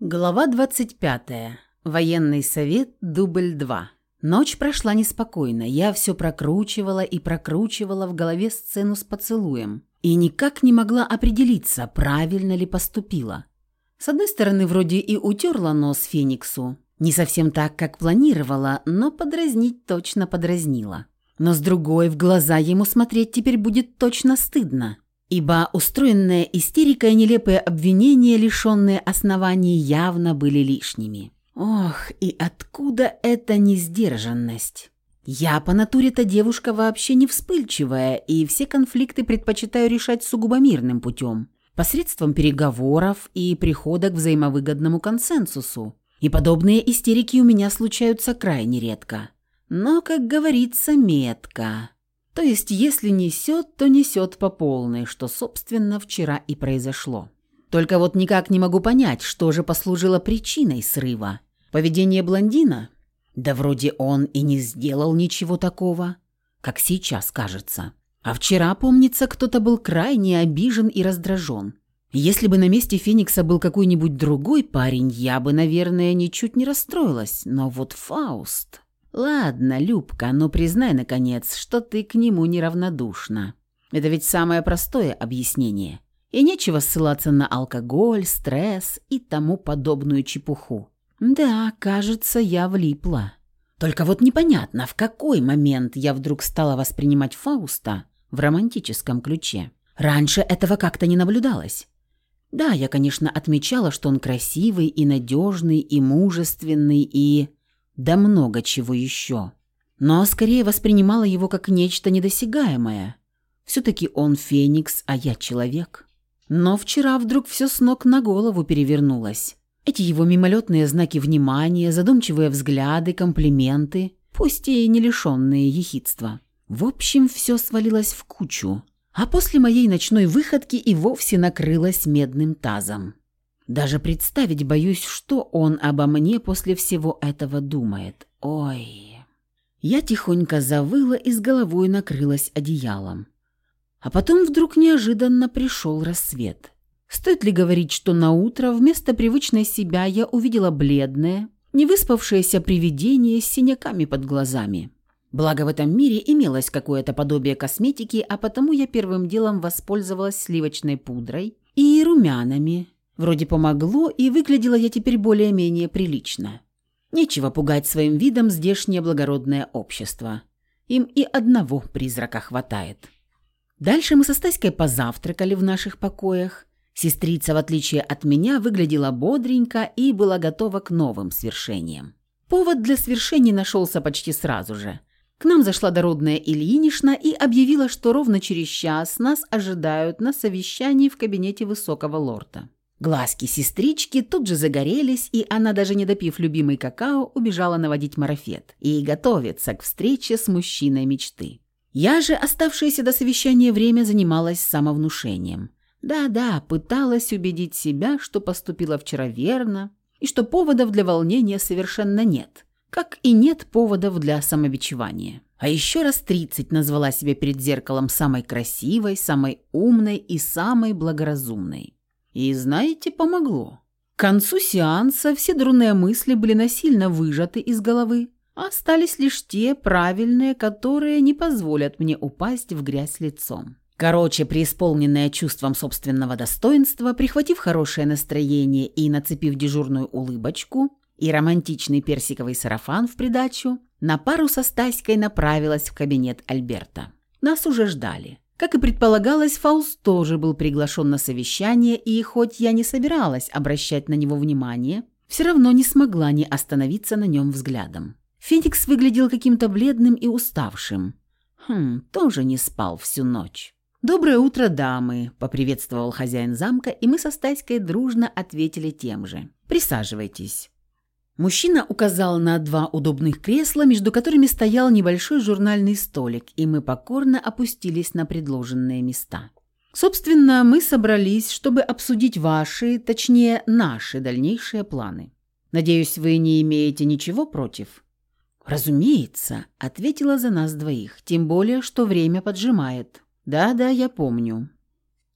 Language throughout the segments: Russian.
Глава 25. Военный совет, дубль 2. Ночь прошла неспокойно. Я все прокручивала и прокручивала в голове сцену с поцелуем. И никак не могла определиться, правильно ли поступила. С одной стороны, вроде и утерла нос Фениксу. Не совсем так, как планировала, но подразнить точно подразнила. Но с другой, в глаза ему смотреть теперь будет точно стыдно ибо устроенная истерика и нелепые обвинения, лишенные оснований, явно были лишними. Ох, и откуда эта несдержанность? Я по натуре-то девушка вообще не вспыльчивая, и все конфликты предпочитаю решать сугубо мирным путем, посредством переговоров и прихода к взаимовыгодному консенсусу. И подобные истерики у меня случаются крайне редко. Но, как говорится, метко. То есть, если несет, то несет по полной, что, собственно, вчера и произошло. Только вот никак не могу понять, что же послужило причиной срыва. Поведение блондина? Да вроде он и не сделал ничего такого, как сейчас кажется. А вчера, помнится, кто-то был крайне обижен и раздражен. Если бы на месте Феникса был какой-нибудь другой парень, я бы, наверное, ничуть не расстроилась. Но вот Фауст... «Ладно, Любка, но признай, наконец, что ты к нему неравнодушна. Это ведь самое простое объяснение. И нечего ссылаться на алкоголь, стресс и тому подобную чепуху. Да, кажется, я влипла. Только вот непонятно, в какой момент я вдруг стала воспринимать Фауста в романтическом ключе. Раньше этого как-то не наблюдалось. Да, я, конечно, отмечала, что он красивый и надежный, и мужественный, и да много чего еще. Но скорее воспринимала его как нечто недосягаемое. Все-таки он феникс, а я человек. Но вчера вдруг все с ног на голову перевернулось. Эти его мимолетные знаки внимания, задумчивые взгляды, комплименты, пусть и не лишенные ехидства. В общем, все свалилось в кучу. А после моей ночной выходки и вовсе накрылось медным тазом. Даже представить боюсь, что он обо мне после всего этого думает. Ой. Я тихонько завыла и с головой накрылась одеялом. А потом вдруг неожиданно пришел рассвет. Стоит ли говорить, что на утро вместо привычной себя я увидела бледное, невыспавшееся привидение с синяками под глазами. Благо в этом мире имелось какое-то подобие косметики, а потому я первым делом воспользовалась сливочной пудрой и румянами, Вроде помогло, и выглядела я теперь более-менее прилично. Нечего пугать своим видом здешнее благородное общество. Им и одного призрака хватает. Дальше мы со Стаськой позавтракали в наших покоях. Сестрица, в отличие от меня, выглядела бодренько и была готова к новым свершениям. Повод для свершений нашелся почти сразу же. К нам зашла дородная Ильинишна и объявила, что ровно через час нас ожидают на совещании в кабинете высокого лорда. Глазки сестрички тут же загорелись, и она, даже не допив любимый какао, убежала наводить марафет и готовиться к встрече с мужчиной мечты. Я же, оставшееся до совещания время, занималась самовнушением. Да-да, пыталась убедить себя, что поступила вчера верно, и что поводов для волнения совершенно нет, как и нет поводов для самобичевания. А еще раз тридцать назвала себя перед зеркалом самой красивой, самой умной и самой благоразумной. И, знаете, помогло. К концу сеанса все дурные мысли были насильно выжаты из головы, остались лишь те правильные, которые не позволят мне упасть в грязь лицом. Короче, преисполненная чувством собственного достоинства, прихватив хорошее настроение и нацепив дежурную улыбочку и романтичный персиковый сарафан в придачу, на пару со Стаськой направилась в кабинет Альберта. Нас уже ждали. Как и предполагалось, Фауст тоже был приглашен на совещание, и хоть я не собиралась обращать на него внимание, все равно не смогла не остановиться на нем взглядом. Феникс выглядел каким-то бледным и уставшим. Хм, тоже не спал всю ночь. «Доброе утро, дамы!» – поприветствовал хозяин замка, и мы со Стаськой дружно ответили тем же. «Присаживайтесь». Мужчина указал на два удобных кресла, между которыми стоял небольшой журнальный столик, и мы покорно опустились на предложенные места. Собственно, мы собрались, чтобы обсудить ваши, точнее, наши дальнейшие планы. Надеюсь, вы не имеете ничего против? Разумеется, ответила за нас двоих, тем более, что время поджимает. Да-да, я помню.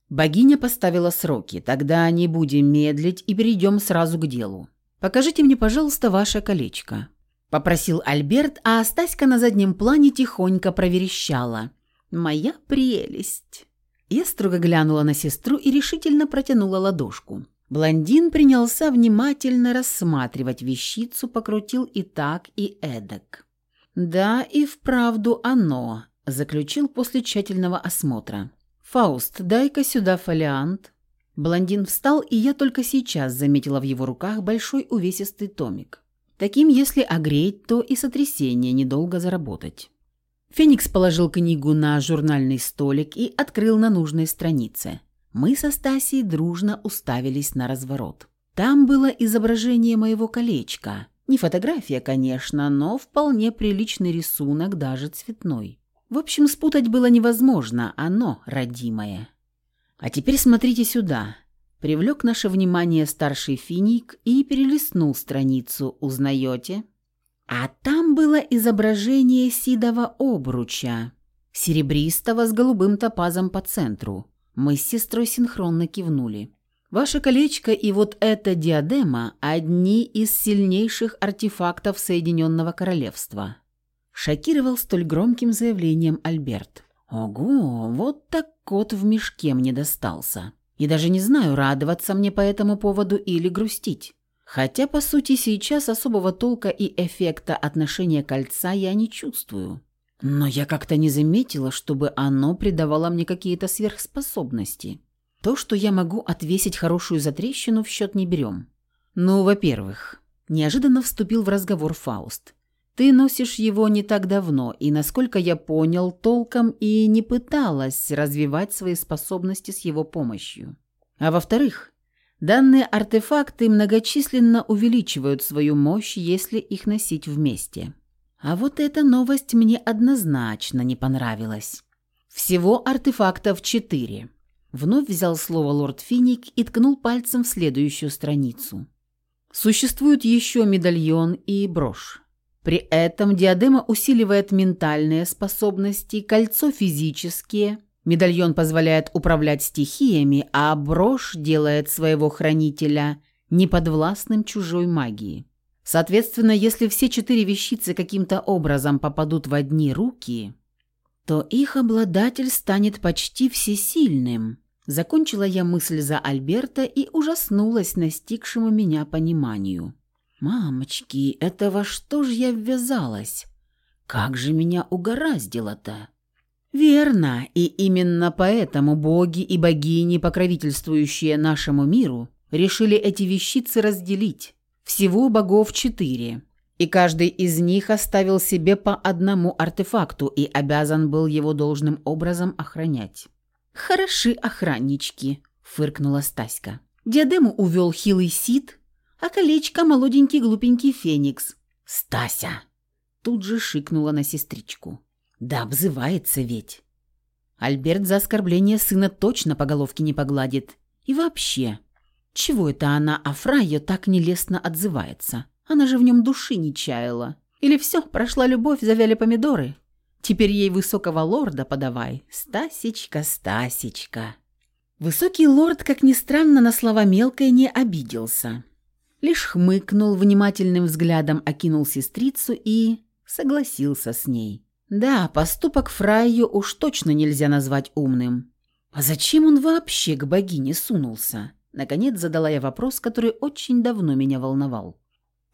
Богиня поставила сроки, тогда не будем медлить и перейдем сразу к делу. Покажите мне, пожалуйста, ваше колечко. Попросил Альберт, а Стаська на заднем плане тихонько проверещала. «Моя прелесть!» Я строго глянула на сестру и решительно протянула ладошку. Блондин принялся внимательно рассматривать вещицу, покрутил и так, и эдак. «Да, и вправду оно», – заключил после тщательного осмотра. «Фауст, дай-ка сюда фолиант». Блондин встал, и я только сейчас заметила в его руках большой увесистый томик. Таким, если огреть, то и сотрясение недолго заработать. Феникс положил книгу на журнальный столик и открыл на нужной странице. Мы со Стасией дружно уставились на разворот. Там было изображение моего колечка. Не фотография, конечно, но вполне приличный рисунок, даже цветной. В общем, спутать было невозможно, оно родимое. А теперь смотрите сюда. Привлек наше внимание старший финик и перелистнул страницу. Узнаете? А там было изображение сидого обруча, серебристого с голубым топазом по центру. Мы с сестрой синхронно кивнули. Ваше колечко и вот эта диадема – одни из сильнейших артефактов Соединенного Королевства. Шокировал столь громким заявлением Альберт. Ого, вот так кот в мешке мне достался. И даже не знаю, радоваться мне по этому поводу или грустить. Хотя, по сути, сейчас особого толка и эффекта отношения кольца я не чувствую. Но я как-то не заметила, чтобы оно придавало мне какие-то сверхспособности. То, что я могу отвесить хорошую затрещину, в счет не берем. Ну, во-первых, неожиданно вступил в разговор Фауст. Ты носишь его не так давно, и, насколько я понял, толком и не пыталась развивать свои способности с его помощью. А во-вторых, Данные артефакты многочисленно увеличивают свою мощь, если их носить вместе. А вот эта новость мне однозначно не понравилась. Всего артефактов четыре. Вновь взял слово лорд Финик и ткнул пальцем в следующую страницу. Существует еще медальон и брошь. При этом диадема усиливает ментальные способности, кольцо физические – Медальон позволяет управлять стихиями, а брошь делает своего хранителя неподвластным чужой магии. Соответственно, если все четыре вещицы каким-то образом попадут в одни руки, то их обладатель станет почти всесильным. Закончила я мысль за Альберта и ужаснулась настигшему меня пониманию. «Мамочки, это во что ж я ввязалась? Как же меня угораздило-то?» Верно, и именно поэтому боги и богини, покровительствующие нашему миру, решили эти вещицы разделить. Всего богов четыре, и каждый из них оставил себе по одному артефакту и обязан был его должным образом охранять. «Хороши охраннички», — фыркнула Стаська. Диадему увел хилый Сид, а колечко — молоденький глупенький Феникс. «Стася!» Тут же шикнула на сестричку. Да обзывается ведь. Альберт за оскорбление сына точно по головке не погладит. И вообще, чего это она о Фрайе так нелестно отзывается? Она же в нем души не чаяла. Или все, прошла любовь, завяли помидоры? Теперь ей высокого лорда подавай. Стасечка, Стасечка. Высокий лорд, как ни странно, на слова мелкой не обиделся. Лишь хмыкнул, внимательным взглядом окинул сестрицу и согласился с ней. Да, поступок Фрайю уж точно нельзя назвать умным. А зачем он вообще к богине сунулся? Наконец задала я вопрос, который очень давно меня волновал.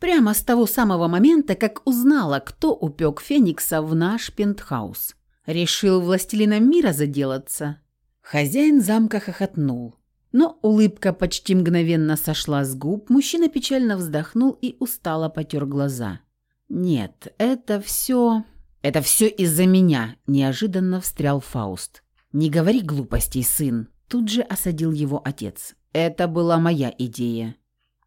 Прямо с того самого момента, как узнала, кто упек Феникса в наш пентхаус. Решил властелином мира заделаться. Хозяин замка хохотнул. Но улыбка почти мгновенно сошла с губ, мужчина печально вздохнул и устало потер глаза. «Нет, это все...» «Это все из-за меня», – неожиданно встрял Фауст. «Не говори глупостей, сын», – тут же осадил его отец. «Это была моя идея.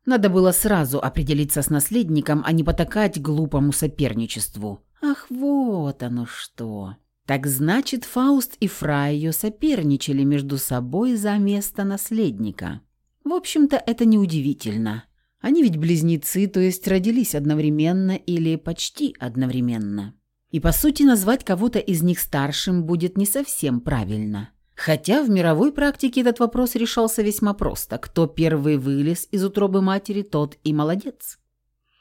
Надо было сразу определиться с наследником, а не потакать глупому соперничеству». «Ах, вот оно что!» Так значит, Фауст и Фрайо соперничали между собой за место наследника. В общем-то, это неудивительно. Они ведь близнецы, то есть родились одновременно или почти одновременно. И по сути назвать кого-то из них старшим будет не совсем правильно. Хотя в мировой практике этот вопрос решался весьма просто. Кто первый вылез из утробы матери, тот и молодец.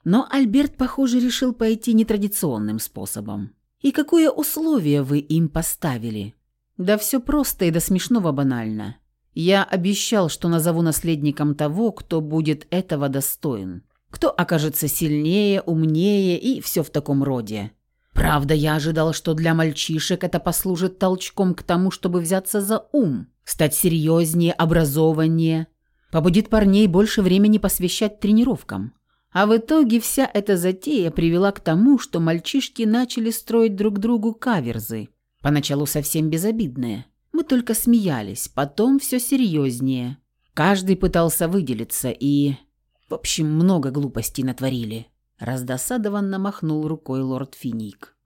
Но Альберт, похоже, решил пойти нетрадиционным способом. И какое условие вы им поставили? Да все просто и до смешного банально. Я обещал, что назову наследником того, кто будет этого достоин. Кто окажется сильнее, умнее и все в таком роде. Правда, я ожидал, что для мальчишек это послужит толчком к тому, чтобы взяться за ум, стать серьезнее, образованнее, побудит парней больше времени посвящать тренировкам. А в итоге вся эта затея привела к тому, что мальчишки начали строить друг другу каверзы. Поначалу совсем безобидные. Мы только смеялись, потом все серьезнее. Каждый пытался выделиться и... В общем, много глупостей натворили. Раздосадованно махнул рукой лорд Финик.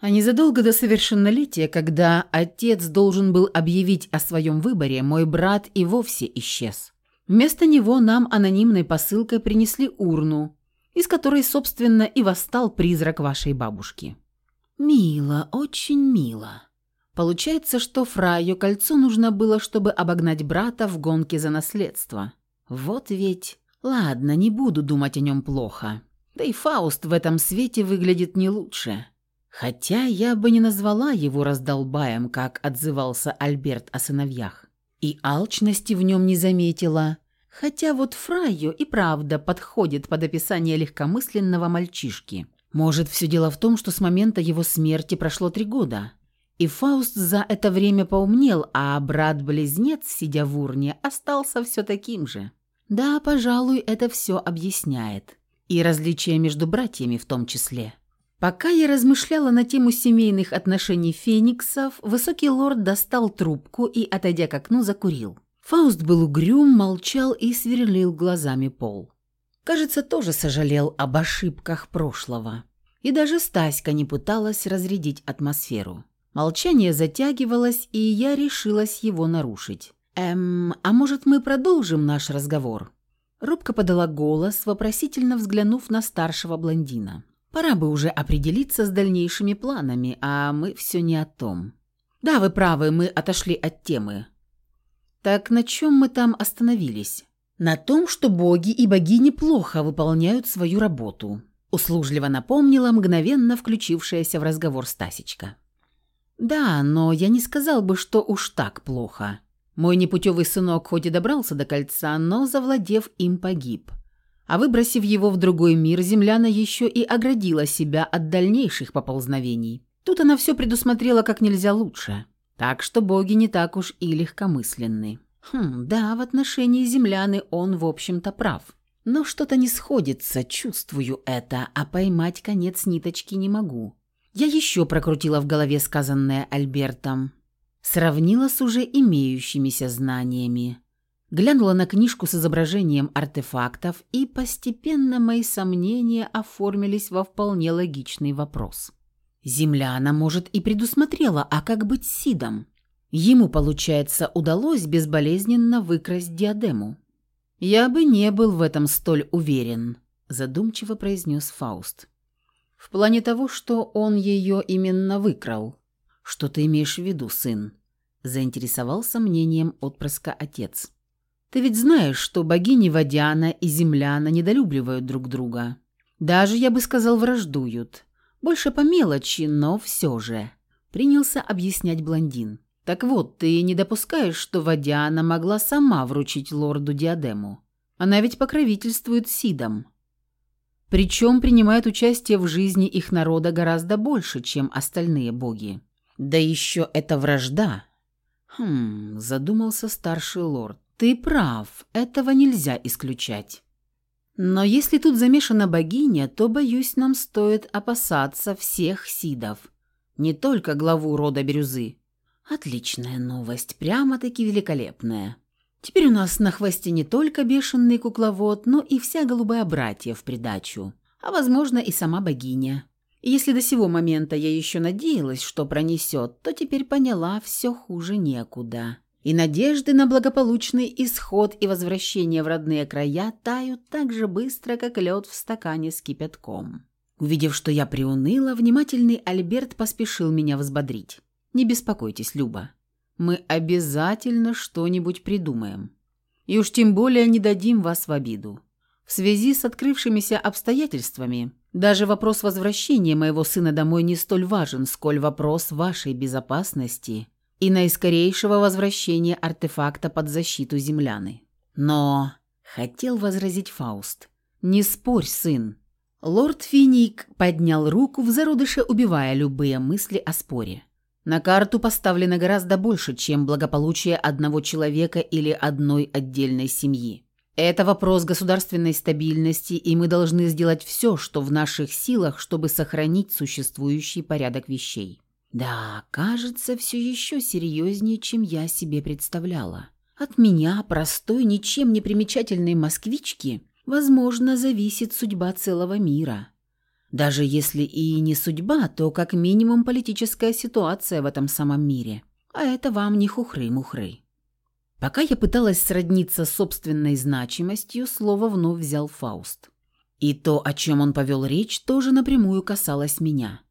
А незадолго до совершеннолетия, когда отец должен был объявить о своем выборе, мой брат и вовсе исчез. Вместо него нам анонимной посылкой принесли урну, из которой, собственно, и восстал призрак вашей бабушки. Мило, очень мило. Получается, что Фраю кольцо нужно было, чтобы обогнать брата в гонке за наследство. Вот ведь... Ладно, не буду думать о нем плохо. Да и Фауст в этом свете выглядит не лучше. Хотя я бы не назвала его раздолбаем, как отзывался Альберт о сыновьях. И алчности в нем не заметила. Хотя вот Фрайо и правда подходит под описание легкомысленного мальчишки. Может, все дело в том, что с момента его смерти прошло три года. И Фауст за это время поумнел, а брат-близнец, сидя в урне, остался все таким же. Да, пожалуй, это все объясняет. И различия между братьями в том числе. Пока я размышляла на тему семейных отношений фениксов, высокий лорд достал трубку и, отойдя к окну, закурил. Фауст был угрюм, молчал и сверлил глазами пол. Кажется, тоже сожалел об ошибках прошлого. И даже Стаська не пыталась разрядить атмосферу. Молчание затягивалось, и я решилась его нарушить. «Эм, а может, мы продолжим наш разговор?» Рубка подала голос, вопросительно взглянув на старшего блондина. «Пора бы уже определиться с дальнейшими планами, а мы все не о том». «Да, вы правы, мы отошли от темы». «Так на чем мы там остановились?» «На том, что боги и богини плохо выполняют свою работу», услужливо напомнила мгновенно включившаяся в разговор Стасечка. «Да, но я не сказал бы, что уж так плохо. Мой непутевый сынок хоть и добрался до кольца, но, завладев им, погиб. А выбросив его в другой мир, земляна еще и оградила себя от дальнейших поползновений. Тут она все предусмотрела как нельзя лучше. Так что боги не так уж и легкомысленны. Хм, да, в отношении земляны он, в общем-то, прав. Но что-то не сходится, чувствую это, а поймать конец ниточки не могу. Я еще прокрутила в голове сказанное Альбертом сравнила с уже имеющимися знаниями. Глянула на книжку с изображением артефактов, и постепенно мои сомнения оформились во вполне логичный вопрос. Земля она, может, и предусмотрела, а как быть с Сидом? Ему, получается, удалось безболезненно выкрасть диадему. «Я бы не был в этом столь уверен», – задумчиво произнес Фауст. «В плане того, что он ее именно выкрал. «Что ты имеешь в виду, сын?» – заинтересовался мнением отпрыска отец. «Ты ведь знаешь, что богини Водяна и Земляна недолюбливают друг друга. Даже, я бы сказал, враждуют. Больше по мелочи, но все же», – принялся объяснять блондин. «Так вот, ты не допускаешь, что Водяна могла сама вручить лорду диадему? Она ведь покровительствует Сидам». Причем принимает участие в жизни их народа гораздо больше, чем остальные боги. Да еще это вражда. Хм, задумался старший лорд. Ты прав, этого нельзя исключать. Но если тут замешана богиня, то, боюсь, нам стоит опасаться всех сидов. Не только главу рода Бирюзы. Отличная новость, прямо-таки великолепная. Теперь у нас на хвосте не только бешеный кукловод, но и вся голубая братья в придачу. А, возможно, и сама богиня. Если до сего момента я еще надеялась, что пронесет, то теперь поняла, все хуже некуда. И надежды на благополучный исход и возвращение в родные края тают так же быстро, как лед в стакане с кипятком. Увидев, что я приуныла, внимательный Альберт поспешил меня взбодрить. «Не беспокойтесь, Люба. мы обязательно что-нибудь придумаем. И уж тем более не дадим вас в обиду. В связи с открывшимися обстоятельствами, даже вопрос возвращения моего сына домой не столь важен, сколь вопрос вашей безопасности и наискорейшего возвращения артефакта под защиту земляны. Но, хотел возразить Фауст, не спорь, сын. Лорд Финик поднял руку в зародыше, убивая любые мысли о споре. На карту поставлено гораздо больше, чем благополучие одного человека или одной отдельной семьи. Это вопрос государственной стабильности, и мы должны сделать все, что в наших силах, чтобы сохранить существующий порядок вещей. Да, кажется, все еще серьезнее, чем я себе представляла. От меня, простой, ничем не примечательной москвички, возможно, зависит судьба целого мира. Даже если и не судьба, то как минимум политическая ситуация в этом самом мире. А это вам не хухры-мухры. Пока я пыталась сродниться с собственной значимостью, слово вновь взял Фауст. И то, о чем он повел речь, тоже напрямую касалось меня.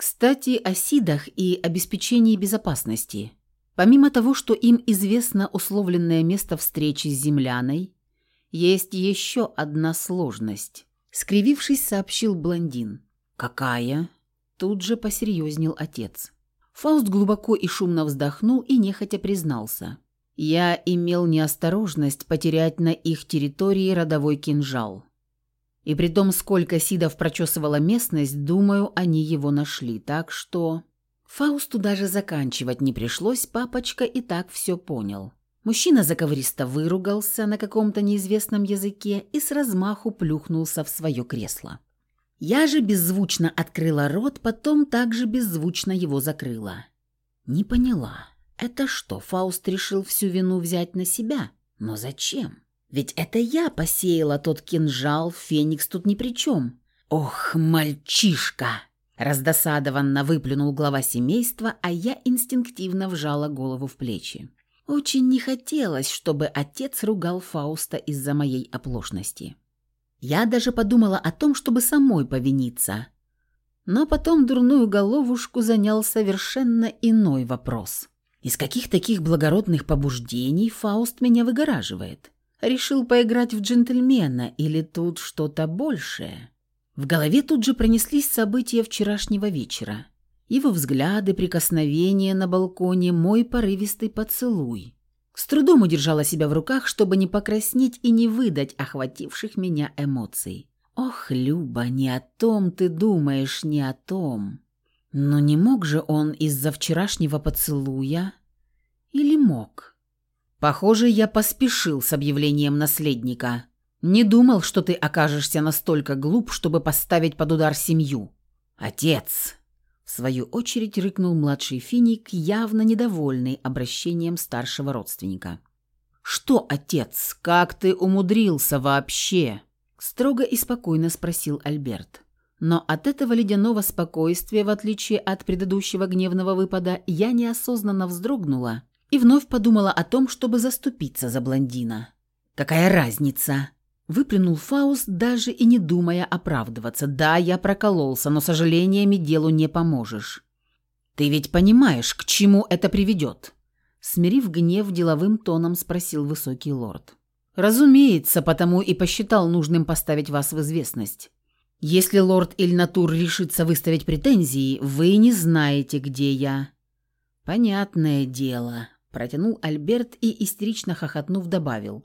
Кстати, о СИДах и обеспечении безопасности. Помимо того, что им известно условленное место встречи с земляной, есть еще одна сложность. Скривившись, сообщил блондин. «Какая?» Тут же посерьезнел отец. Фауст глубоко и шумно вздохнул и нехотя признался. «Я имел неосторожность потерять на их территории родовой кинжал. И при том, сколько Сидов прочесывала местность, думаю, они его нашли, так что...» Фаусту даже заканчивать не пришлось, папочка и так все понял. Мужчина заковыристо выругался на каком-то неизвестном языке и с размаху плюхнулся в свое кресло. Я же беззвучно открыла рот, потом также беззвучно его закрыла. Не поняла. Это что, Фауст решил всю вину взять на себя? Но зачем? Ведь это я посеяла тот кинжал, Феникс тут ни при чем. Ох, мальчишка! Раздосадованно выплюнул глава семейства, а я инстинктивно вжала голову в плечи. Очень не хотелось, чтобы отец ругал Фауста из-за моей оплошности. Я даже подумала о том, чтобы самой повиниться. Но потом дурную головушку занял совершенно иной вопрос. Из каких таких благородных побуждений Фауст меня выгораживает? Решил поиграть в джентльмена или тут что-то большее? В голове тут же пронеслись события вчерашнего вечера. Его взгляды, прикосновения на балконе, мой порывистый поцелуй. С трудом удержала себя в руках, чтобы не покраснеть и не выдать охвативших меня эмоций. «Ох, Люба, не о том ты думаешь, не о том». Но не мог же он из-за вчерашнего поцелуя? Или мог? Похоже, я поспешил с объявлением наследника. Не думал, что ты окажешься настолько глуп, чтобы поставить под удар семью. Отец, в свою очередь рыкнул младший финик, явно недовольный обращением старшего родственника. «Что, отец, как ты умудрился вообще?» Строго и спокойно спросил Альберт. Но от этого ледяного спокойствия, в отличие от предыдущего гневного выпада, я неосознанно вздрогнула и вновь подумала о том, чтобы заступиться за блондина. «Какая разница?» Выплюнул Фауст, даже и не думая оправдываться. «Да, я прокололся, но сожалениями делу не поможешь». «Ты ведь понимаешь, к чему это приведет?» Смирив гнев, деловым тоном спросил высокий лорд. «Разумеется, потому и посчитал нужным поставить вас в известность. Если лорд Ильнатур решится выставить претензии, вы не знаете, где я». «Понятное дело», – протянул Альберт и, истерично хохотнув, добавил.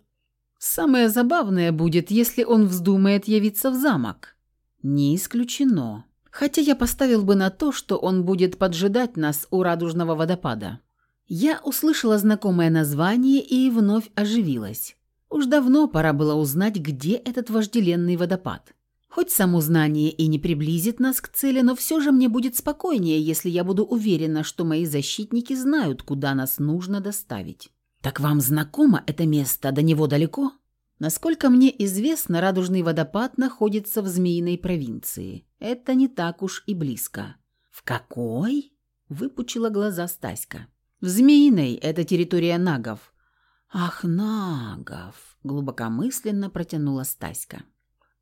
Самое забавное будет, если он вздумает явиться в замок. Не исключено. Хотя я поставил бы на то, что он будет поджидать нас у радужного водопада. Я услышала знакомое название и вновь оживилась. Уж давно пора было узнать, где этот вожделенный водопад. Хоть само знание и не приблизит нас к цели, но все же мне будет спокойнее, если я буду уверена, что мои защитники знают, куда нас нужно доставить. «Так вам знакомо это место? До него далеко?» Насколько мне известно, Радужный водопад находится в Змеиной провинции. Это не так уж и близко. «В какой?» – выпучила глаза Стаська. «В Змеиной. Это территория нагов». «Ах, нагов!» – глубокомысленно протянула Стаська.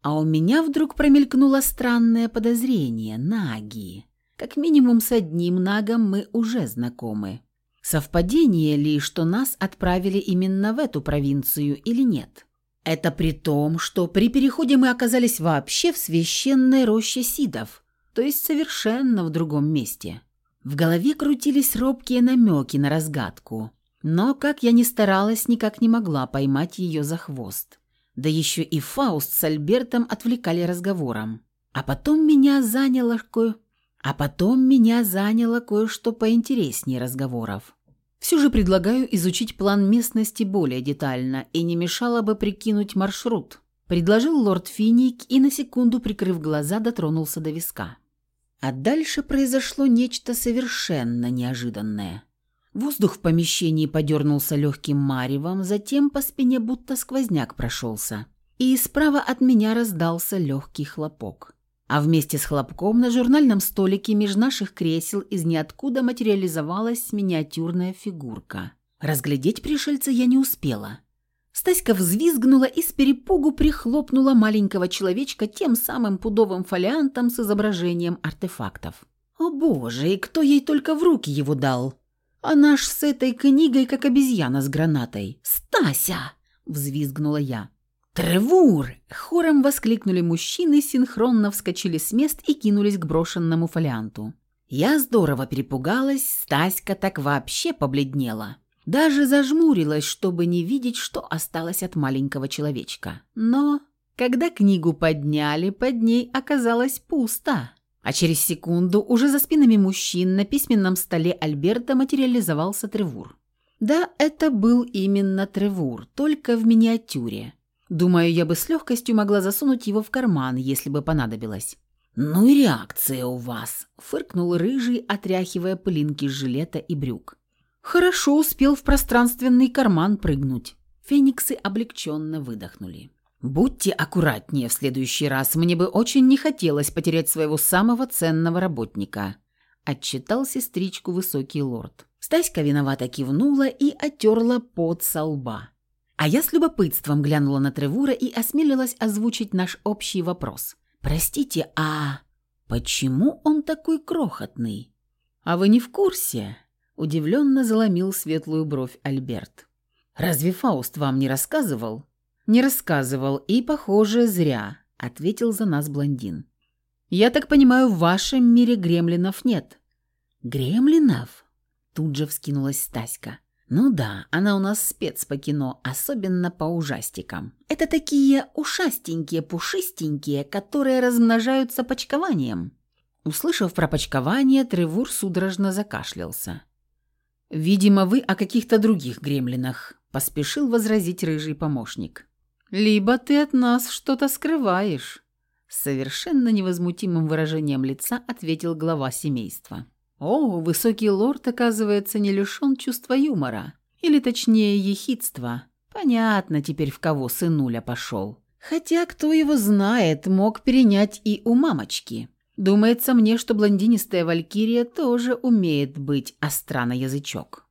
А у меня вдруг промелькнуло странное подозрение – наги. Как минимум с одним нагом мы уже знакомы. Совпадение ли, что нас отправили именно в эту провинцию или нет? Это при том, что при переходе мы оказались вообще в священной роще сидов, то есть совершенно в другом месте. В голове крутились робкие намеки на разгадку, но, как я ни старалась, никак не могла поймать ее за хвост. Да еще и Фауст с Альбертом отвлекали разговором. А потом меня заняло кое... А потом меня заняло кое-что поинтереснее разговоров. Все же предлагаю изучить план местности более детально и не мешало бы прикинуть маршрут. Предложил лорд Финик и на секунду, прикрыв глаза, дотронулся до виска. А дальше произошло нечто совершенно неожиданное. Воздух в помещении подернулся легким маревом, затем по спине будто сквозняк прошелся. И справа от меня раздался легкий хлопок. А вместе с хлопком на журнальном столике меж наших кресел из ниоткуда материализовалась миниатюрная фигурка. Разглядеть пришельца я не успела. Стаська взвизгнула и с перепугу прихлопнула маленького человечка тем самым пудовым фолиантом с изображением артефактов. О боже, и кто ей только в руки его дал? Она ж с этой книгой, как обезьяна с гранатой. «Стася!» – взвизгнула я. «Тревур!» – хором воскликнули мужчины, синхронно вскочили с мест и кинулись к брошенному фолианту. Я здорово перепугалась, Стаська так вообще побледнела. Даже зажмурилась, чтобы не видеть, что осталось от маленького человечка. Но, когда книгу подняли, под ней оказалось пусто. А через секунду уже за спинами мужчин на письменном столе Альберта материализовался Тревур. Да, это был именно Тревур, только в миниатюре. Думаю, я бы с легкостью могла засунуть его в карман, если бы понадобилось. «Ну и реакция у вас», – фыркнул рыжий, отряхивая пылинки с жилета и брюк. «Хорошо успел в пространственный карман прыгнуть». Фениксы облегченно выдохнули. «Будьте аккуратнее в следующий раз, мне бы очень не хотелось потерять своего самого ценного работника», – отчитал сестричку высокий лорд. Стаська виновато кивнула и оттерла пот со лба. А я с любопытством глянула на Тревура и осмелилась озвучить наш общий вопрос. «Простите, а почему он такой крохотный?» «А вы не в курсе?» – удивленно заломил светлую бровь Альберт. «Разве Фауст вам не рассказывал?» «Не рассказывал, и, похоже, зря», — ответил за нас блондин. «Я так понимаю, в вашем мире гремлинов нет». «Гремлинов?» — тут же вскинулась Стаська. «Ну да, она у нас спец по кино, особенно по ужастикам. Это такие ушастенькие, пушистенькие, которые размножаются почкованием». Услышав про почкование, Тревур судорожно закашлялся. «Видимо, вы о каких-то других гремлинах», – поспешил возразить рыжий помощник. «Либо ты от нас что-то скрываешь», — совершенно невозмутимым выражением лица ответил глава семейства. «О, высокий лорд, оказывается, не лишен чувства юмора. Или, точнее, ехидства. Понятно теперь, в кого сынуля пошел. Хотя, кто его знает, мог перенять и у мамочки. Думается мне, что блондинистая валькирия тоже умеет быть остра на язычок».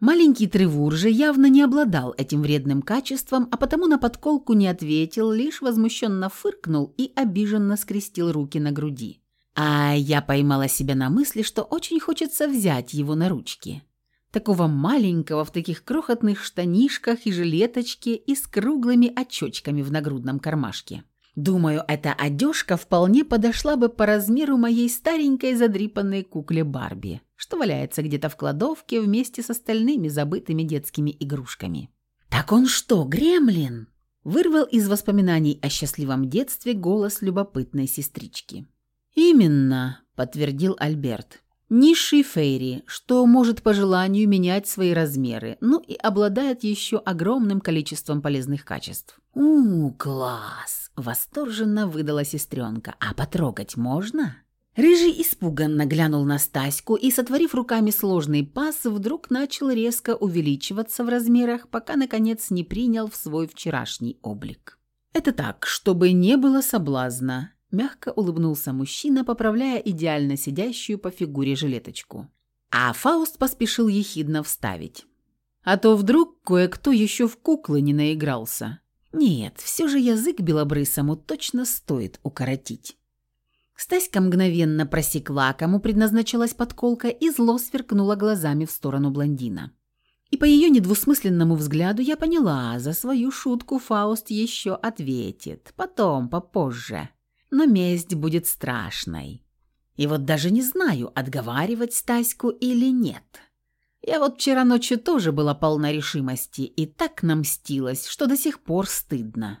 Маленький Тревур же явно не обладал этим вредным качеством, а потому на подколку не ответил, лишь возмущенно фыркнул и обиженно скрестил руки на груди. А я поймала себя на мысли, что очень хочется взять его на ручки. Такого маленького в таких крохотных штанишках и жилеточке и с круглыми очочками в нагрудном кармашке. Думаю, эта одежка вполне подошла бы по размеру моей старенькой задрипанной кукле Барби, что валяется где-то в кладовке вместе с остальными забытыми детскими игрушками. «Так он что, гремлин?» Вырвал из воспоминаний о счастливом детстве голос любопытной сестрички. «Именно», — подтвердил Альберт. «Низший фейри, что может по желанию менять свои размеры, ну и обладает еще огромным количеством полезных качеств». «У, класс!» Восторженно выдала сестренка. «А потрогать можно?» Рыжий испуганно глянул на Стаську и, сотворив руками сложный паз, вдруг начал резко увеличиваться в размерах, пока, наконец, не принял в свой вчерашний облик. «Это так, чтобы не было соблазна», – мягко улыбнулся мужчина, поправляя идеально сидящую по фигуре жилеточку. А Фауст поспешил ехидно вставить. «А то вдруг кое-кто еще в куклы не наигрался». Нет, все же язык белобрысому точно стоит укоротить. Стаська мгновенно просекла, кому предназначалась подколка, и зло сверкнула глазами в сторону блондина. И по ее недвусмысленному взгляду я поняла, за свою шутку Фауст еще ответит. Потом, попозже. Но месть будет страшной. И вот даже не знаю, отговаривать Стаську или нет. Я вот вчера ночью тоже была полна решимости и так намстилась, что до сих пор стыдно.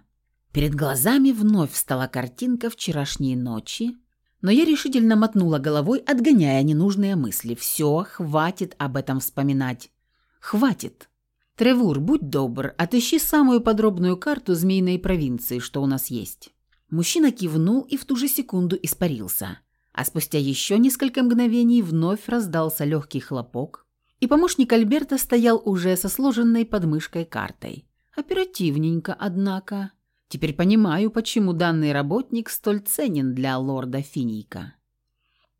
Перед глазами вновь встала картинка вчерашней ночи, но я решительно мотнула головой, отгоняя ненужные мысли. «Все, хватит об этом вспоминать. Хватит. Тревур, будь добр, отыщи самую подробную карту змеиной провинции, что у нас есть». Мужчина кивнул и в ту же секунду испарился. А спустя еще несколько мгновений вновь раздался легкий хлопок, и помощник Альберта стоял уже со сложенной подмышкой картой. Оперативненько, однако. Теперь понимаю, почему данный работник столь ценен для лорда Финийка.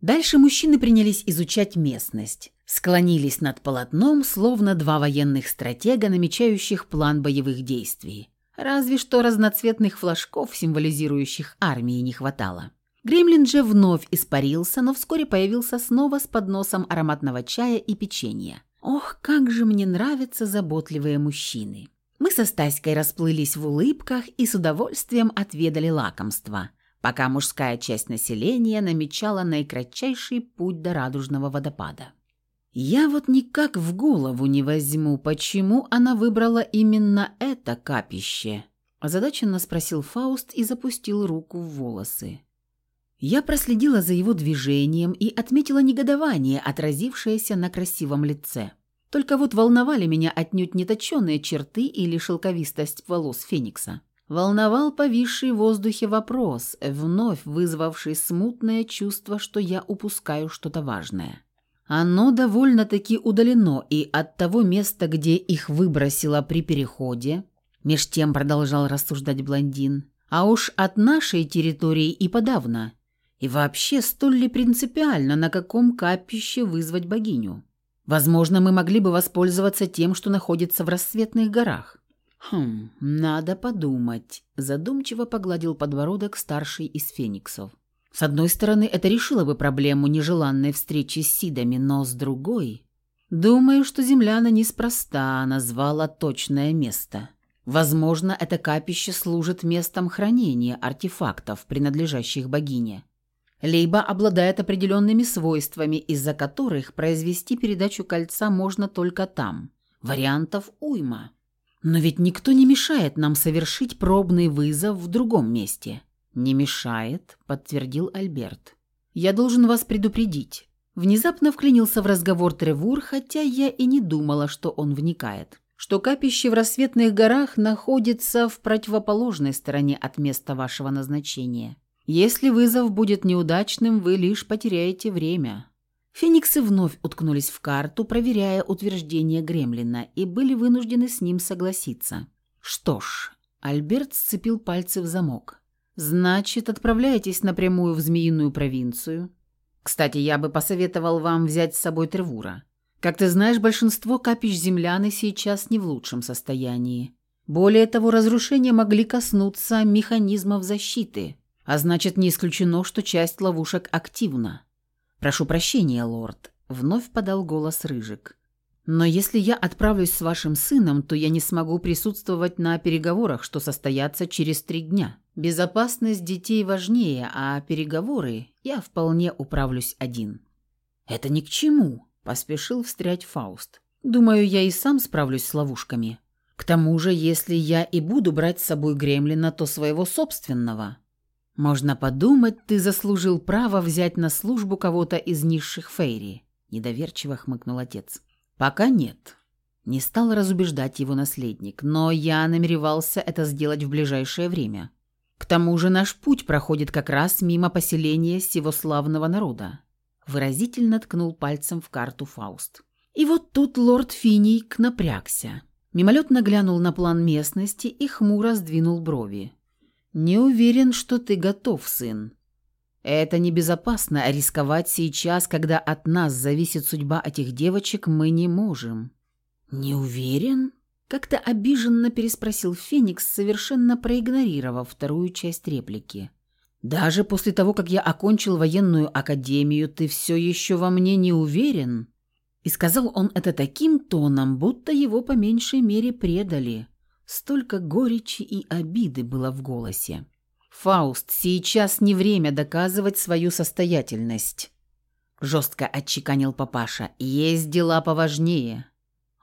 Дальше мужчины принялись изучать местность. Склонились над полотном, словно два военных стратега, намечающих план боевых действий. Разве что разноцветных флажков, символизирующих армии, не хватало. Гремлин же вновь испарился, но вскоре появился снова с подносом ароматного чая и печенья. Ох, как же мне нравятся заботливые мужчины. Мы со Стаськой расплылись в улыбках и с удовольствием отведали лакомства, пока мужская часть населения намечала наикратчайший путь до радужного водопада. Я вот никак в голову не возьму, почему она выбрала именно это капище. Озадаченно спросил Фауст и запустил руку в волосы. Я проследила за его движением и отметила негодование, отразившееся на красивом лице. Только вот волновали меня отнюдь не точенные черты или шелковистость волос Феникса. Волновал повисший в воздухе вопрос, вновь вызвавший смутное чувство, что я упускаю что-то важное. Оно довольно-таки удалено, и от того места, где их выбросило при переходе, меж тем продолжал рассуждать блондин, а уж от нашей территории и подавно. И вообще, столь ли принципиально, на каком капище вызвать богиню? Возможно, мы могли бы воспользоваться тем, что находится в рассветных горах. Хм, надо подумать. Задумчиво погладил подбородок старший из фениксов. С одной стороны, это решило бы проблему нежеланной встречи с Сидами, но с другой... Думаю, что земляна неспроста назвала точное место. Возможно, это капище служит местом хранения артефактов, принадлежащих богине либо обладает определенными свойствами, из-за которых произвести передачу кольца можно только там. Вариантов уйма. Но ведь никто не мешает нам совершить пробный вызов в другом месте. «Не мешает», — подтвердил Альберт. «Я должен вас предупредить». Внезапно вклинился в разговор Тревур, хотя я и не думала, что он вникает. Что капище в рассветных горах находится в противоположной стороне от места вашего назначения. Если вызов будет неудачным, вы лишь потеряете время». Фениксы вновь уткнулись в карту, проверяя утверждение Гремлина, и были вынуждены с ним согласиться. «Что ж», — Альберт сцепил пальцы в замок. «Значит, отправляйтесь напрямую в Змеиную провинцию. Кстати, я бы посоветовал вам взять с собой Тревура. Как ты знаешь, большинство капищ земляны сейчас не в лучшем состоянии. Более того, разрушения могли коснуться механизмов защиты» А значит, не исключено, что часть ловушек активна. «Прошу прощения, лорд», — вновь подал голос Рыжик. «Но если я отправлюсь с вашим сыном, то я не смогу присутствовать на переговорах, что состоятся через три дня. Безопасность детей важнее, а переговоры я вполне управлюсь один». «Это ни к чему», — поспешил встрять Фауст. «Думаю, я и сам справлюсь с ловушками. К тому же, если я и буду брать с собой гремлина, то своего собственного». «Можно подумать, ты заслужил право взять на службу кого-то из низших фейри», – недоверчиво хмыкнул отец. «Пока нет». Не стал разубеждать его наследник, но я намеревался это сделать в ближайшее время. К тому же наш путь проходит как раз мимо поселения сего славного народа. Выразительно ткнул пальцем в карту Фауст. И вот тут лорд Финик напрягся. Мимолетно глянул на план местности и хмуро сдвинул брови. «Не уверен, что ты готов, сын. Это небезопасно, а рисковать сейчас, когда от нас зависит судьба этих девочек, мы не можем». «Не уверен?» – как-то обиженно переспросил Феникс, совершенно проигнорировав вторую часть реплики. Даже после того, как я окончил военную академию, ты все еще во мне не уверен?» И сказал он это таким тоном, будто его по меньшей мере предали. Столько горечи и обиды было в голосе. «Фауст, сейчас не время доказывать свою состоятельность», – жестко отчеканил папаша. «Есть дела поважнее.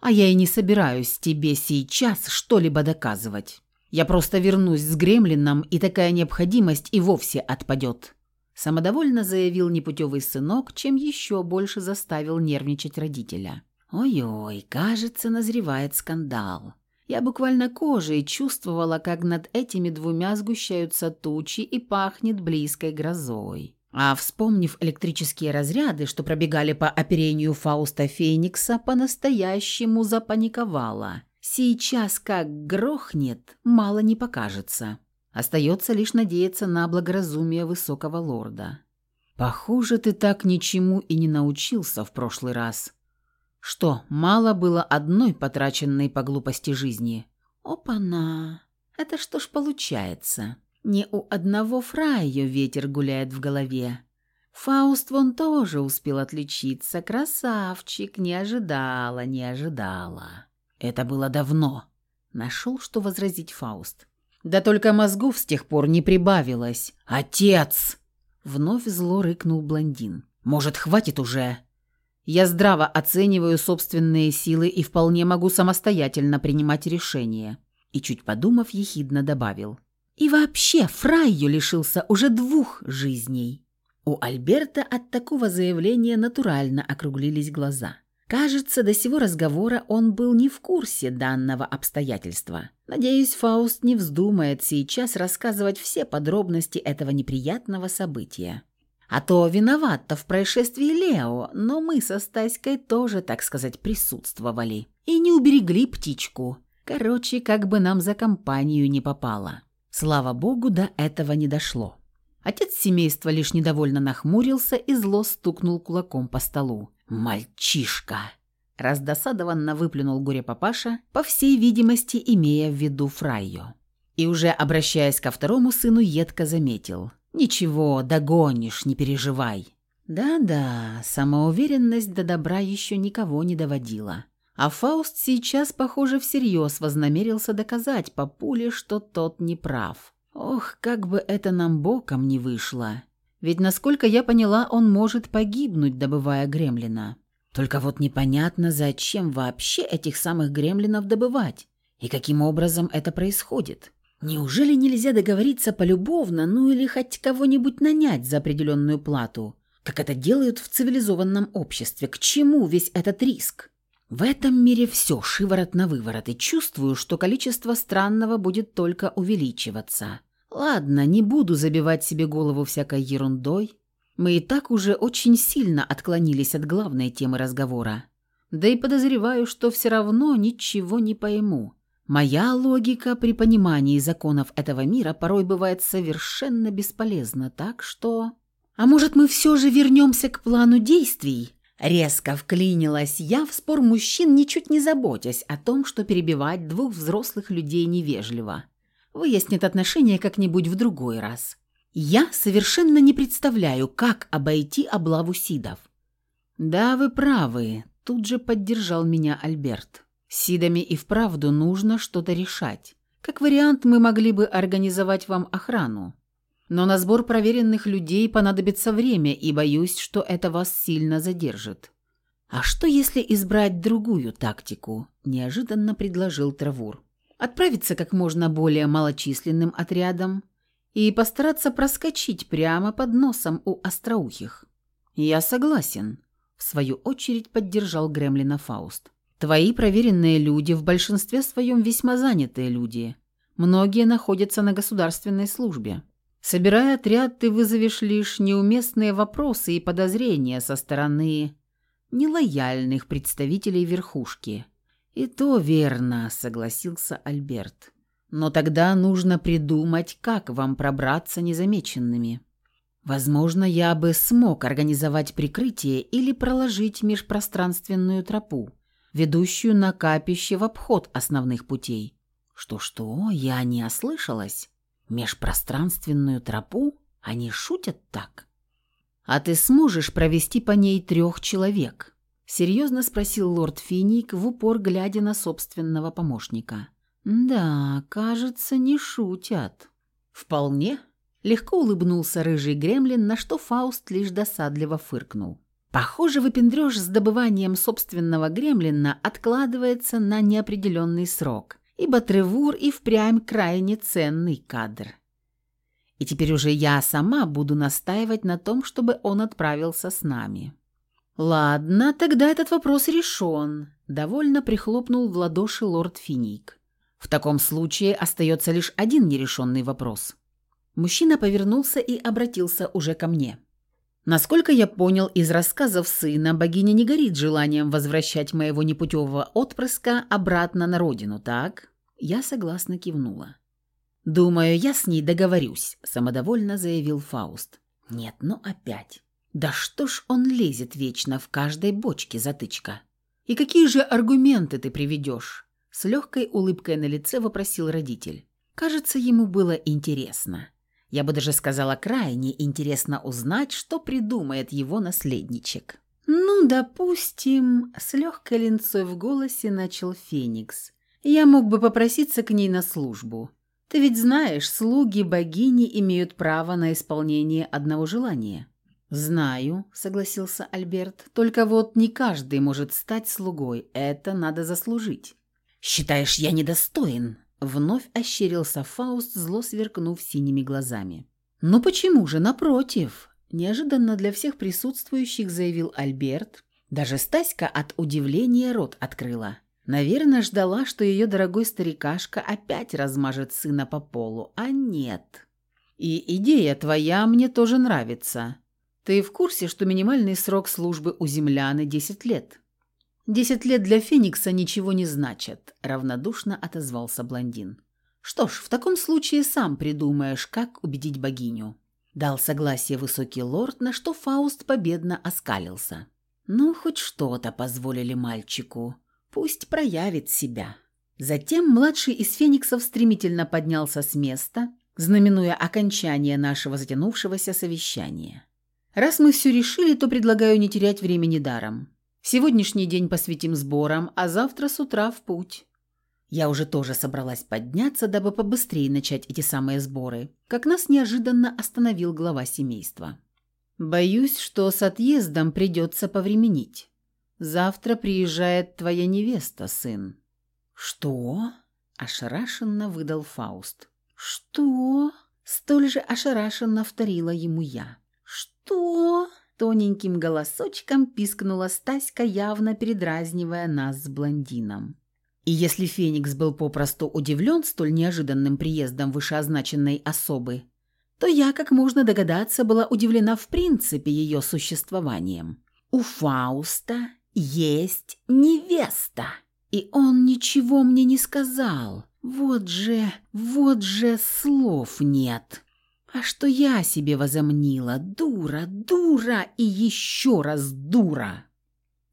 А я и не собираюсь тебе сейчас что-либо доказывать. Я просто вернусь с гремлином, и такая необходимость и вовсе отпадет». Самодовольно заявил непутевый сынок, чем еще больше заставил нервничать родителя. «Ой-ой, кажется, назревает скандал». Я буквально кожей чувствовала, как над этими двумя сгущаются тучи и пахнет близкой грозой. А вспомнив электрические разряды, что пробегали по оперению Фауста Феникса, по-настоящему запаниковала. Сейчас как грохнет, мало не покажется. Остается лишь надеяться на благоразумие высокого лорда. «Похоже, ты так ничему и не научился в прошлый раз. Что, мало было одной потраченной по глупости жизни?» «Опа-на! Это что ж получается? Не у одного фрая ветер гуляет в голове. Фауст вон тоже успел отличиться. Красавчик, не ожидала, не ожидала». «Это было давно», — нашел, что возразить Фауст. Да только мозгов с тех пор не прибавилось. «Отец!» Вновь зло рыкнул блондин. «Может, хватит уже?» «Я здраво оцениваю собственные силы и вполне могу самостоятельно принимать решения». И чуть подумав, ехидно добавил. «И вообще, Фрайю лишился уже двух жизней». У Альберта от такого заявления натурально округлились глаза. Кажется, до сего разговора он был не в курсе данного обстоятельства. Надеюсь, Фауст не вздумает сейчас рассказывать все подробности этого неприятного события. А то виноват-то в происшествии Лео, но мы со Стаськой тоже, так сказать, присутствовали. И не уберегли птичку. Короче, как бы нам за компанию не попало. Слава богу, до этого не дошло. Отец семейства лишь недовольно нахмурился и зло стукнул кулаком по столу. «Мальчишка!» Раздосадованно выплюнул горе-папаша, по всей видимости, имея в виду Фрайо. И уже обращаясь ко второму сыну, едко заметил. «Ничего, догонишь, не переживай». Да-да, самоуверенность до добра еще никого не доводила. А Фауст сейчас, похоже, всерьез вознамерился доказать папуле, что тот не прав. Ох, как бы это нам боком не вышло. Ведь, насколько я поняла, он может погибнуть, добывая гремлина. Только вот непонятно, зачем вообще этих самых гремлинов добывать? И каким образом это происходит? Неужели нельзя договориться полюбовно, ну или хоть кого-нибудь нанять за определенную плату? Как это делают в цивилизованном обществе? К чему весь этот риск? В этом мире все шиворот на выворот, и чувствую, что количество странного будет только увеличиваться. Ладно, не буду забивать себе голову всякой ерундой. Мы и так уже очень сильно отклонились от главной темы разговора. Да и подозреваю, что все равно ничего не пойму. Моя логика при понимании законов этого мира порой бывает совершенно бесполезна, так что... А может, мы все же вернемся к плану действий? Резко вклинилась я в спор мужчин, ничуть не заботясь о том, что перебивать двух взрослых людей невежливо выяснит отношения как-нибудь в другой раз. Я совершенно не представляю, как обойти облаву Сидов. Да, вы правы, тут же поддержал меня Альберт. Сидами и вправду нужно что-то решать. Как вариант, мы могли бы организовать вам охрану. Но на сбор проверенных людей понадобится время, и боюсь, что это вас сильно задержит. А что если избрать другую тактику? неожиданно предложил Травур отправиться как можно более малочисленным отрядом и постараться проскочить прямо под носом у остроухих. «Я согласен», — в свою очередь поддержал Гремлина Фауст. «Твои проверенные люди в большинстве своем весьма занятые люди. Многие находятся на государственной службе. Собирая отряд, ты вызовешь лишь неуместные вопросы и подозрения со стороны нелояльных представителей верхушки» «И то верно», — согласился Альберт. «Но тогда нужно придумать, как вам пробраться незамеченными. Возможно, я бы смог организовать прикрытие или проложить межпространственную тропу, ведущую на капище в обход основных путей». «Что-что? Я не ослышалась? Межпространственную тропу?» Они шутят так? А ты сможешь провести по ней трех человек? Серьезно спросил лорд Финик, в упор глядя на собственного помощника. Да, кажется, не шутят. Вполне. Легко улыбнулся рыжий гремлин, на что Фауст лишь досадливо фыркнул. Похоже, выпендрёж с добыванием собственного гремлина откладывается на неопределенный срок, ибо Тревур и впрямь крайне ценный кадр. И теперь уже я сама буду настаивать на том, чтобы он отправился с нами. «Ладно, тогда этот вопрос решен», – довольно прихлопнул в ладоши лорд Финик. «В таком случае остается лишь один нерешенный вопрос». Мужчина повернулся и обратился уже ко мне. Насколько я понял из рассказов сына, богиня не горит желанием возвращать моего непутевого отпрыска обратно на родину, так? Я согласно кивнула. «Думаю, я с ней договорюсь», – самодовольно заявил Фауст. «Нет, ну опять. Да что ж он лезет вечно в каждой бочке затычка? И какие же аргументы ты приведешь?» С легкой улыбкой на лице вопросил родитель. Кажется, ему было интересно. Я бы даже сказала, крайне интересно узнать, что придумает его наследничек. «Ну, допустим», — с легкой линцой в голосе начал Феникс. «Я мог бы попроситься к ней на службу. Ты ведь знаешь, слуги богини имеют право на исполнение одного желания». «Знаю», — согласился Альберт. «Только вот не каждый может стать слугой. Это надо заслужить». «Считаешь, я недостоин?» Вновь ощерился Фауст, зло сверкнув синими глазами. «Ну почему же, напротив?» Неожиданно для всех присутствующих заявил Альберт. Даже Стаська от удивления рот открыла. Наверное, ждала, что ее дорогой старикашка опять размажет сына по полу, а нет. «И идея твоя мне тоже нравится. Ты в курсе, что минимальный срок службы у земляны – 10 лет?» «Десять лет для Феникса ничего не значат», – равнодушно отозвался блондин. «Что ж, в таком случае сам придумаешь, как убедить богиню». Дал согласие высокий лорд, на что Фауст победно оскалился. «Ну, хоть что-то позволили мальчику. Пусть проявит себя». Затем младший из фениксов стремительно поднялся с места, знаменуя окончание нашего затянувшегося совещания. «Раз мы все решили, то предлагаю не терять времени даром. Сегодняшний день посвятим сборам, а завтра с утра в путь. Я уже тоже собралась подняться, дабы побыстрее начать эти самые сборы, как нас неожиданно остановил глава семейства. «Боюсь, что с отъездом придется повременить. Завтра приезжает твоя невеста, сын». «Что?» – ошарашенно выдал Фауст. «Что?» – столь же ошарашенно вторила ему я. «Что?» Тоненьким голосочком пискнула Стаська, явно передразнивая нас с блондином. И если Феникс был попросту удивлен столь неожиданным приездом вышеозначенной особы, то я, как можно догадаться, была удивлена в принципе ее существованием. У Фауста есть невеста, и он ничего мне не сказал. Вот же, вот же слов нет. А что я себе возомнила? Дура, дура и еще раз дура.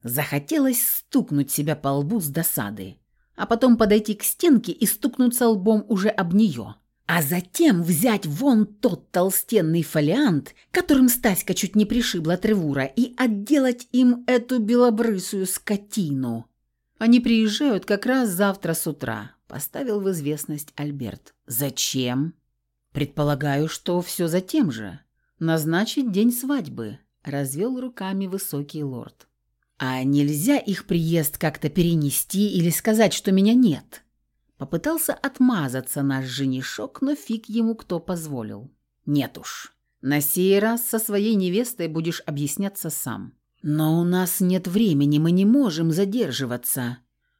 Захотелось стукнуть себя по лбу с досады, а потом подойти к стенке и стукнуться лбом уже об нее. А затем взять вон тот толстенный фолиант, которым Стаська чуть не пришибла Тревура, и отделать им эту белобрысую скотину. Они приезжают как раз завтра с утра, поставил в известность Альберт. Зачем? «Предполагаю, что все за тем же. Назначить день свадьбы», – развел руками высокий лорд. «А нельзя их приезд как-то перенести или сказать, что меня нет?» Попытался отмазаться наш женишок, но фиг ему кто позволил. «Нет уж. На сей раз со своей невестой будешь объясняться сам. Но у нас нет времени, мы не можем задерживаться.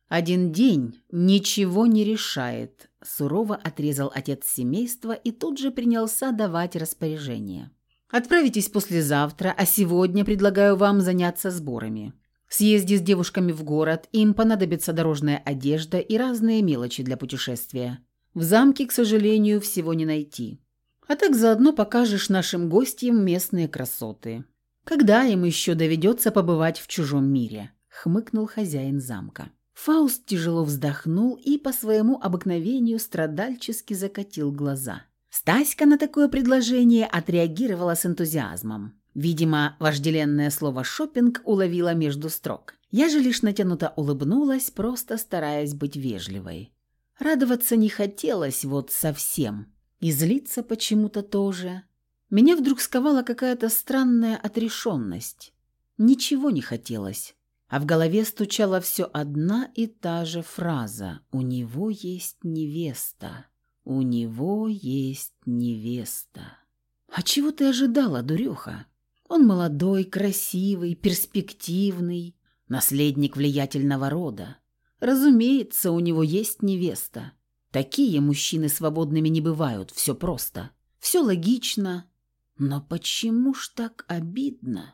Один день ничего не решает, Сурово отрезал отец семейства и тут же принялся давать распоряжение. «Отправитесь послезавтра, а сегодня предлагаю вам заняться сборами. Съезди с девушками в город, им понадобится дорожная одежда и разные мелочи для путешествия. В замке, к сожалению, всего не найти. А так заодно покажешь нашим гостям местные красоты. Когда им еще доведется побывать в чужом мире?» – хмыкнул хозяин замка. Фауст тяжело вздохнул и по своему обыкновению страдальчески закатил глаза. Стаська на такое предложение отреагировала с энтузиазмом. Видимо, вожделенное слово «шопинг» уловила между строк. Я же лишь натянуто улыбнулась, просто стараясь быть вежливой. Радоваться не хотелось вот совсем. И злиться почему-то тоже. Меня вдруг сковала какая-то странная отрешенность. Ничего не хотелось. А в голове стучала все одна и та же фраза «У него есть невеста». «У него есть невеста». «А чего ты ожидала, дуреха? Он молодой, красивый, перспективный, наследник влиятельного рода. Разумеется, у него есть невеста. Такие мужчины свободными не бывают, все просто. Все логично. Но почему ж так обидно?»